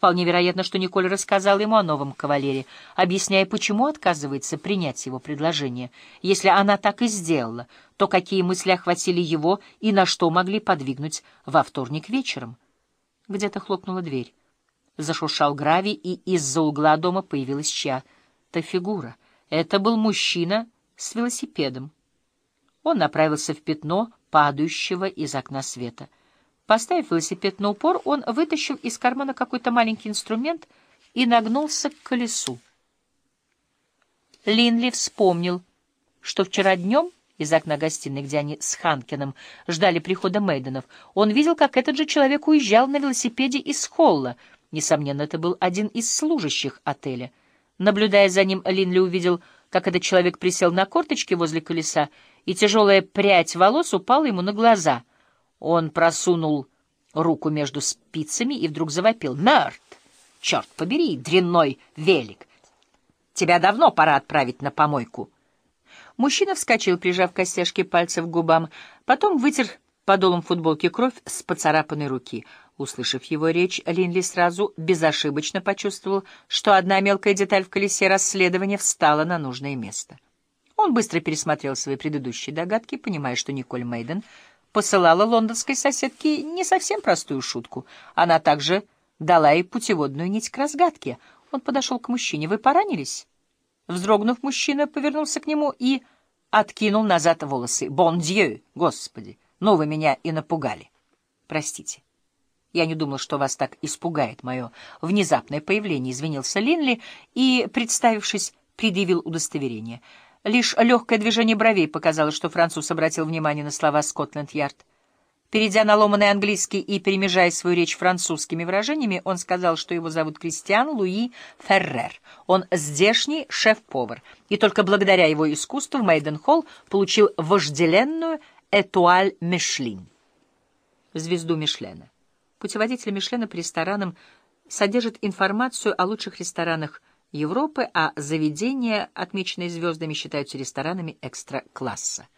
Вполне вероятно, что Николь рассказал ему о новом кавалере, объясняя, почему отказывается принять его предложение. Если она так и сделала, то какие мысли охватили его и на что могли подвигнуть во вторник вечером? Где-то хлопнула дверь. Зашуршал гравий, и из-за угла дома появилась чья-то фигура. Это был мужчина с велосипедом. Он направился в пятно падающего из окна света. Поставив велосипед на упор, он вытащил из кармана какой-то маленький инструмент и нагнулся к колесу. Линли вспомнил, что вчера днем из окна гостиной, где они с Ханкиным ждали прихода Мейденов, он видел, как этот же человек уезжал на велосипеде из холла. Несомненно, это был один из служащих отеля. Наблюдая за ним, Линли увидел, как этот человек присел на корточки возле колеса, и тяжелая прядь волос упала ему на глаза. Он просунул руку между спицами и вдруг завопил. «Мертв! Черт побери, дрянной велик! Тебя давно пора отправить на помойку!» Мужчина вскочил, прижав костяшки пальцев к губам, потом вытер подолом футболки кровь с поцарапанной руки. Услышав его речь, Линли сразу безошибочно почувствовал, что одна мелкая деталь в колесе расследования встала на нужное место. Он быстро пересмотрел свои предыдущие догадки, понимая, что Николь Мейден посылала лондонской соседке не совсем простую шутку. Она также дала ей путеводную нить к разгадке. Он подошел к мужчине. «Вы поранились?» Вздрогнув, мужчина повернулся к нему и откинул назад волосы. «Бон дью! Господи! Ну, вы меня и напугали! Простите. Я не думал, что вас так испугает мое внезапное появление», — извинился Линли и, представившись, предъявил удостоверение. Лишь легкое движение бровей показало, что француз обратил внимание на слова «Скотланд-Ярд». Перейдя на ломаный английский и перемежая свою речь французскими выражениями, он сказал, что его зовут Кристиан Луи Феррер. Он здешний шеф-повар, и только благодаря его искусству в Мейден-Холл получил вожделенную «Этуаль Мишлин» — звезду Мишлена. Путеводитель Мишлена по ресторанам содержит информацию о лучших ресторанах Европы, а заведения, отмеченные звездами, считаются ресторанами экстра-класса.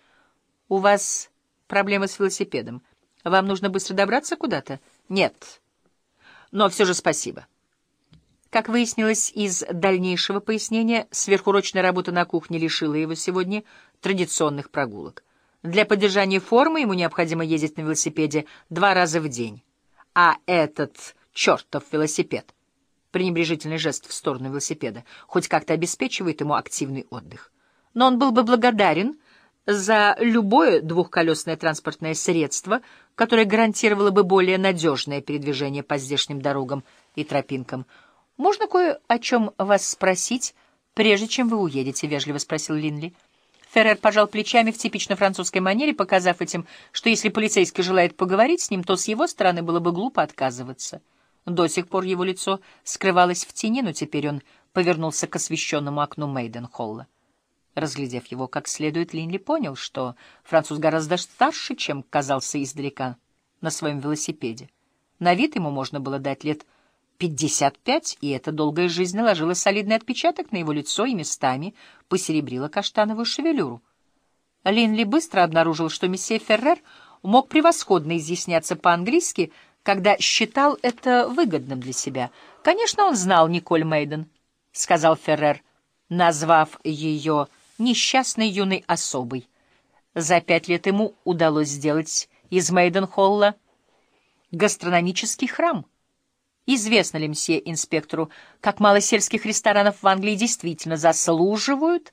«У вас проблемы с велосипедом?» Вам нужно быстро добраться куда-то? Нет. Но все же спасибо. Как выяснилось из дальнейшего пояснения, сверхурочная работа на кухне лишила его сегодня традиционных прогулок. Для поддержания формы ему необходимо ездить на велосипеде два раза в день. А этот чертов велосипед, пренебрежительный жест в сторону велосипеда, хоть как-то обеспечивает ему активный отдых. Но он был бы благодарен за любое двухколесное транспортное средство, которое гарантировало бы более надежное передвижение по здешним дорогам и тропинкам. «Можно кое о чем вас спросить, прежде чем вы уедете?» — вежливо спросил Линли. Феррер пожал плечами в типично французской манере, показав этим, что если полицейский желает поговорить с ним, то с его стороны было бы глупо отказываться. До сих пор его лицо скрывалось в тени, но теперь он повернулся к освещенному окну Мейден-Холла. Разглядев его как следует, Линли понял, что француз гораздо старше, чем казался издалека на своем велосипеде. На вид ему можно было дать лет пятьдесят пять, и эта долгая жизнь наложила солидный отпечаток на его лицо и местами посеребрила каштановую шевелюру. Линли быстро обнаружил, что месье Феррер мог превосходно изъясняться по-английски, когда считал это выгодным для себя. «Конечно, он знал Николь Мейден», — сказал Феррер, назвав ее несчастной юной особой. За пять лет ему удалось сделать из Мейденхолла гастрономический храм. Известно ли мсье инспектору, как мало сельских ресторанов в Англии действительно заслуживают